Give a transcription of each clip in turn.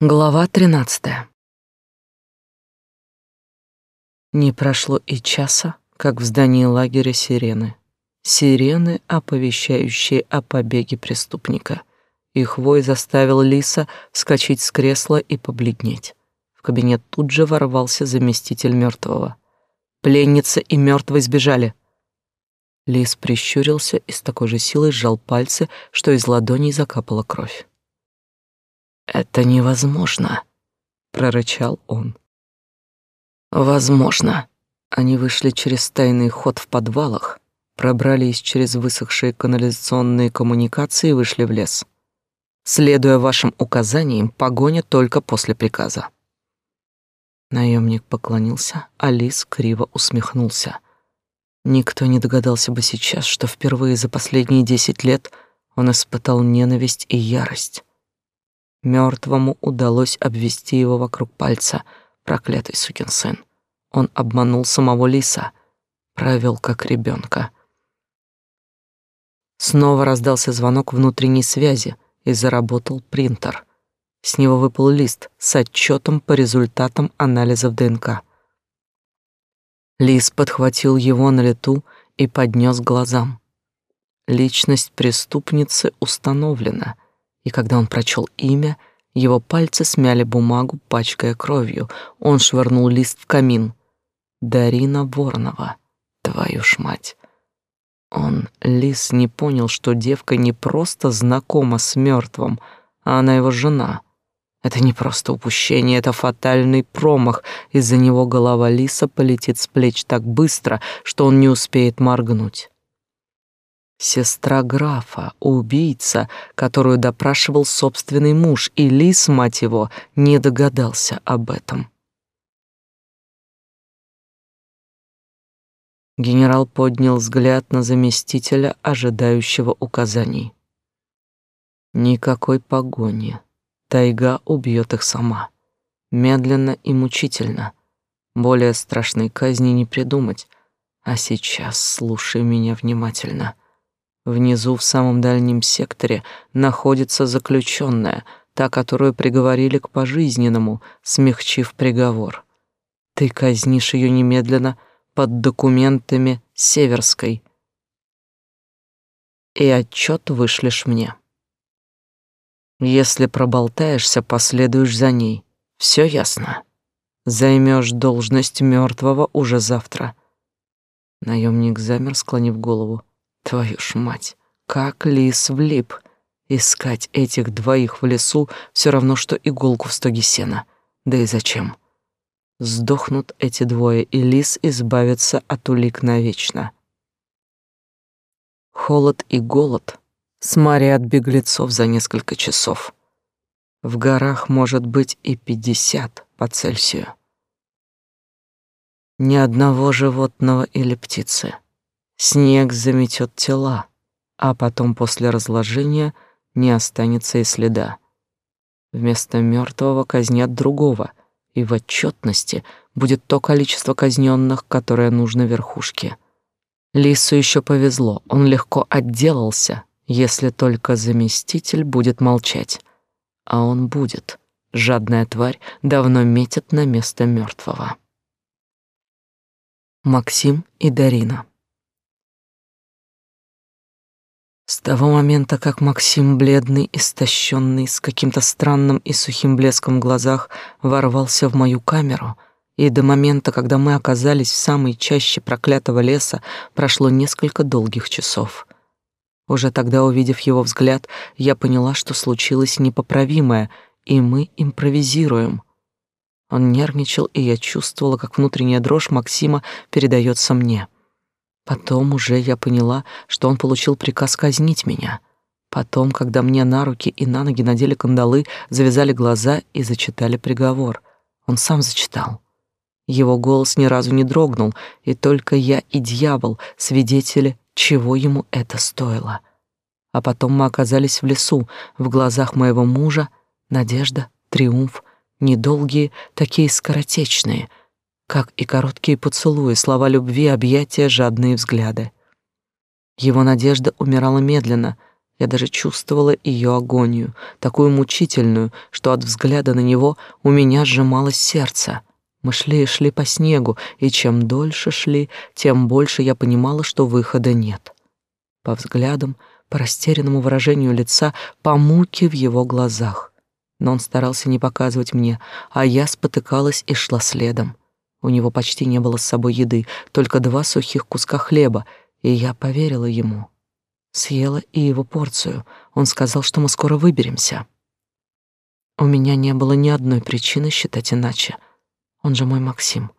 Глава 13. Не прошло и часа, как в здании лагеря сирены. Сирены, оповещающие о побеге преступника. Их вой заставил Лиса вскочить с кресла и побледнеть. В кабинет тут же ворвался заместитель мертвого. Пленница и мертвый сбежали. Лис прищурился и с такой же силой сжал пальцы, что из ладоней закапала кровь. Это невозможно, прорычал он. Возможно. Они вышли через тайный ход в подвалах, пробрались через высохшие канализационные коммуникации и вышли в лес. Следуя вашим указаниям, погоня только после приказа. Наемник поклонился, а Лис криво усмехнулся. Никто не догадался бы сейчас, что впервые за последние десять лет он испытал ненависть и ярость. Мертвому удалось обвести его вокруг пальца, проклятый сукин сын. Он обманул самого лиса, провел как ребенка. Снова раздался звонок внутренней связи, и заработал принтер. С него выпал лист с отчетом по результатам анализов ДНК. Лис подхватил его на лету и поднес глазам. Личность преступницы установлена — и когда он прочел имя, его пальцы смяли бумагу, пачкая кровью. Он швырнул лист в камин. Дарина Воронова. Твою ж мать. Он, лис, не понял, что девка не просто знакома с мертвым, а она его жена. Это не просто упущение, это фатальный промах. Из-за него голова лиса полетит с плеч так быстро, что он не успеет моргнуть. Сестра графа, убийца, которую допрашивал собственный муж, и Лис, мать его, не догадался об этом. Генерал поднял взгляд на заместителя, ожидающего указаний. Никакой погони. Тайга убьет их сама. Медленно и мучительно. Более страшной казни не придумать. А сейчас слушай меня внимательно — Внизу, в самом дальнем секторе, находится заключенная, та, которую приговорили к пожизненному, смягчив приговор. Ты казнишь ее немедленно под документами Северской. И отчет вышлешь мне. Если проболтаешься, последуешь за ней. Все ясно. Займешь должность мертвого уже завтра. Наемник замер, склонив голову. Твою ж мать, как лис влип. Искать этих двоих в лесу все равно, что иголку в стоге сена. Да и зачем? Сдохнут эти двое, и лис избавится от улик навечно. Холод и голод сморят беглецов за несколько часов. В горах может быть и пятьдесят по Цельсию. Ни одного животного или птицы. Снег заметет тела, а потом после разложения не останется и следа. Вместо мертвого казнят другого, и в отчетности будет то количество казненных, которое нужно верхушке. Лису еще повезло, он легко отделался, если только заместитель будет молчать. А он будет. Жадная тварь давно метит на место мертвого. Максим и Дарина. С того момента, как Максим, бледный, истощенный, с каким-то странным и сухим блеском в глазах, ворвался в мою камеру, и до момента, когда мы оказались в самой чаще проклятого леса, прошло несколько долгих часов. Уже тогда, увидев его взгляд, я поняла, что случилось непоправимое, и мы импровизируем. Он нервничал, и я чувствовала, как внутренняя дрожь Максима передается мне — Потом уже я поняла, что он получил приказ казнить меня. Потом, когда мне на руки и на ноги надели кандалы, завязали глаза и зачитали приговор. Он сам зачитал. Его голос ни разу не дрогнул, и только я и дьявол свидетели, чего ему это стоило. А потом мы оказались в лесу, в глазах моего мужа надежда, триумф, недолгие, такие скоротечные, как и короткие поцелуи, слова любви, объятия, жадные взгляды. Его надежда умирала медленно, Я даже чувствовала ее агонию, такую мучительную, что от взгляда на него у меня сжималось сердце. Мы шли и шли по снегу, и чем дольше шли, тем больше я понимала, что выхода нет. По взглядам, по растерянному выражению лица, по муке в его глазах. Но он старался не показывать мне, а я спотыкалась и шла следом. У него почти не было с собой еды, только два сухих куска хлеба, и я поверила ему. Съела и его порцию. Он сказал, что мы скоро выберемся. У меня не было ни одной причины считать иначе. Он же мой Максим.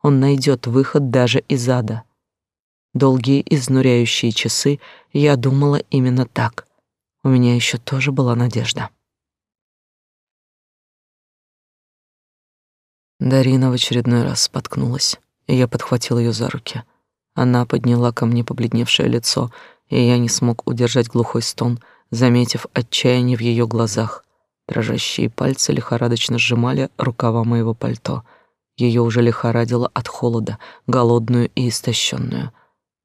Он найдет выход даже из ада. Долгие изнуряющие часы я думала именно так. У меня еще тоже была надежда. Дарина в очередной раз споткнулась, и я подхватил ее за руки. Она подняла ко мне побледневшее лицо, и я не смог удержать глухой стон, заметив отчаяние в ее глазах. Дрожащие пальцы лихорадочно сжимали рукава моего пальто. Ее уже лихорадило от холода, голодную и истощенную.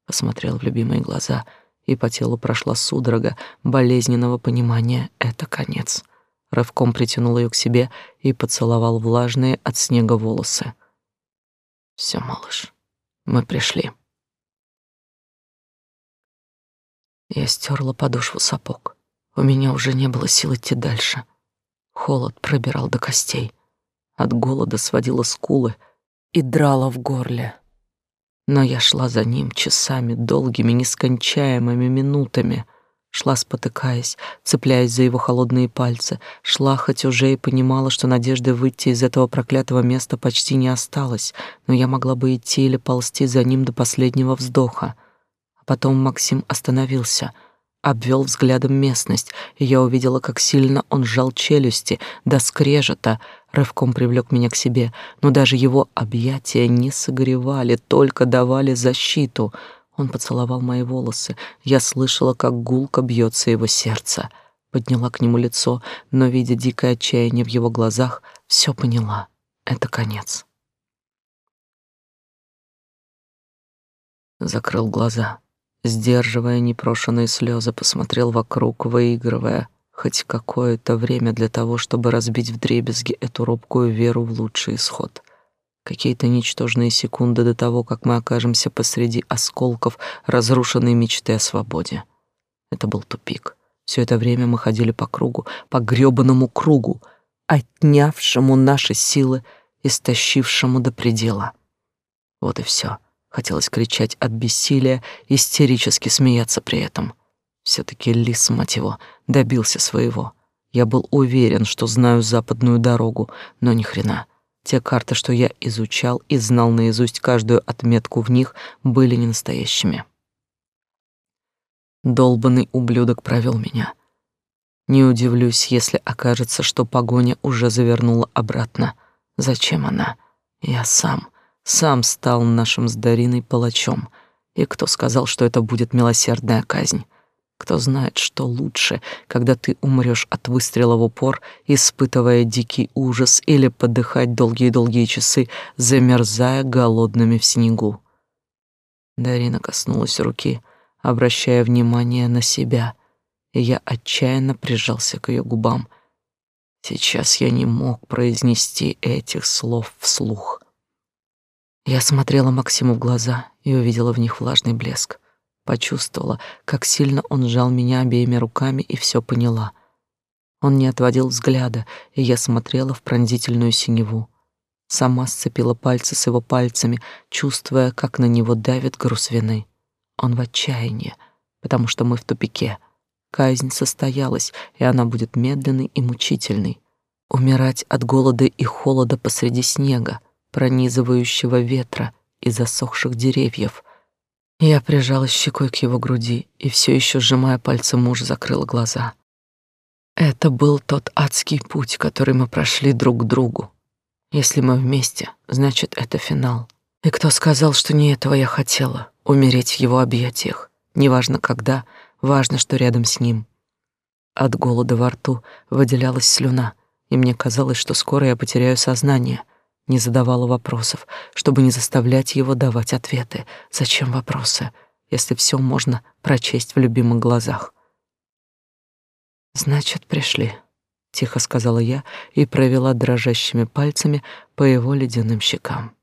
Посмотрел в любимые глаза, и по телу прошла судорога болезненного понимания — это конец. Рывком притянул ее к себе и поцеловал влажные от снега волосы. Все, малыш, мы пришли. Я стерла подошву сапог. У меня уже не было сил идти дальше. Холод пробирал до костей. От голода сводила скулы и драла в горле. Но я шла за ним часами, долгими, нескончаемыми минутами. Шла, спотыкаясь, цепляясь за его холодные пальцы. Шла, хоть уже и понимала, что надежды выйти из этого проклятого места почти не осталось, но я могла бы идти или ползти за ним до последнего вздоха. Потом Максим остановился, обвел взглядом местность, и я увидела, как сильно он сжал челюсти до скрежета, рывком привлек меня к себе, но даже его объятия не согревали, только давали защиту. Он поцеловал мои волосы, я слышала, как гулко бьется его сердце. Подняла к нему лицо, но, видя дикое отчаяние в его глазах, все поняла. Это конец. Закрыл глаза сдерживая непрошенные слезы, посмотрел вокруг, выигрывая хоть какое-то время для того, чтобы разбить вдребезги эту робкую веру в лучший исход. Какие-то ничтожные секунды до того, как мы окажемся посреди осколков разрушенной мечты о свободе. Это был тупик. Все это время мы ходили по кругу, по грёбаному кругу, отнявшему наши силы, истощившему до предела. Вот и все. Хотелось кричать от бессилия, истерически смеяться при этом. все таки лис, мать его, добился своего. Я был уверен, что знаю западную дорогу, но ни хрена. Те карты, что я изучал и знал наизусть каждую отметку в них, были не настоящими. Долбанный ублюдок провел меня. Не удивлюсь, если окажется, что погоня уже завернула обратно. Зачем она? Я сам сам стал нашим с Дариной палачом. И кто сказал, что это будет милосердная казнь? Кто знает, что лучше, когда ты умрешь от выстрела в упор, испытывая дикий ужас, или подыхать долгие-долгие часы, замерзая голодными в снегу. Дарина коснулась руки, обращая внимание на себя, и я отчаянно прижался к ее губам. Сейчас я не мог произнести этих слов вслух. Я смотрела Максиму в глаза и увидела в них влажный блеск. Почувствовала, как сильно он сжал меня обеими руками и все поняла. Он не отводил взгляда, и я смотрела в пронзительную синеву. Сама сцепила пальцы с его пальцами, чувствуя, как на него давит груз вины. Он в отчаянии, потому что мы в тупике. Казнь состоялась, и она будет медленной и мучительной. Умирать от голода и холода посреди снега, пронизывающего ветра и засохших деревьев. Я прижалась щекой к его груди и все еще сжимая пальцы мужа, закрыла глаза. Это был тот адский путь, который мы прошли друг к другу. Если мы вместе, значит, это финал. И кто сказал, что не этого я хотела умереть в его объятиях? Неважно когда, важно, что рядом с ним. От голода во рту выделялась слюна, и мне казалось, что скоро я потеряю сознание — не задавала вопросов, чтобы не заставлять его давать ответы. Зачем вопросы, если все можно прочесть в любимых глазах? Значит, пришли, тихо сказала я и провела дрожащими пальцами по его ледяным щекам.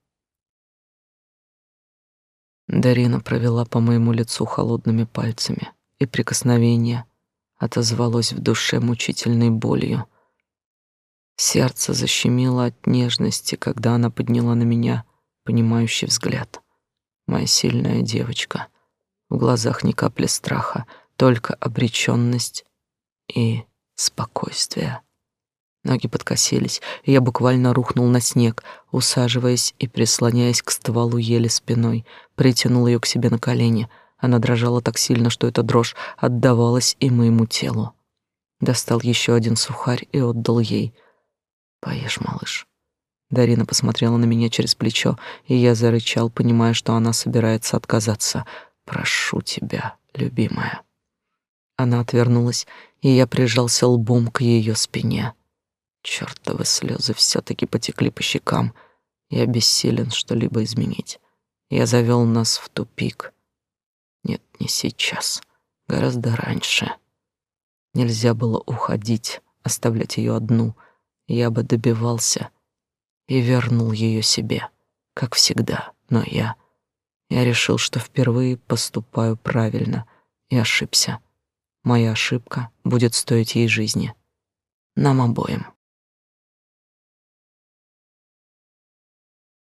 Дарина провела по моему лицу холодными пальцами, и прикосновение отозвалось в душе мучительной болью. Сердце защемило от нежности, когда она подняла на меня понимающий взгляд. Моя сильная девочка. В глазах ни капли страха, только обречённость и спокойствие. Ноги подкосились, и я буквально рухнул на снег, усаживаясь и прислоняясь к стволу ели спиной, притянул ее к себе на колени. Она дрожала так сильно, что эта дрожь отдавалась и моему телу. Достал еще один сухарь и отдал ей. «Поешь, малыш». Дарина посмотрела на меня через плечо, и я зарычал, понимая, что она собирается отказаться. «Прошу тебя, любимая». Она отвернулась, и я прижался лбом к ее спине. Чёртовы слезы все таки потекли по щекам. Я бессилен что-либо изменить. Я завел нас в тупик. Нет, не сейчас. Гораздо раньше. Нельзя было уходить, оставлять ее одну. Я бы добивался и вернул ее себе, как всегда. Но я... Я решил, что впервые поступаю правильно и ошибся. Моя ошибка будет стоить ей жизни. Нам обоим.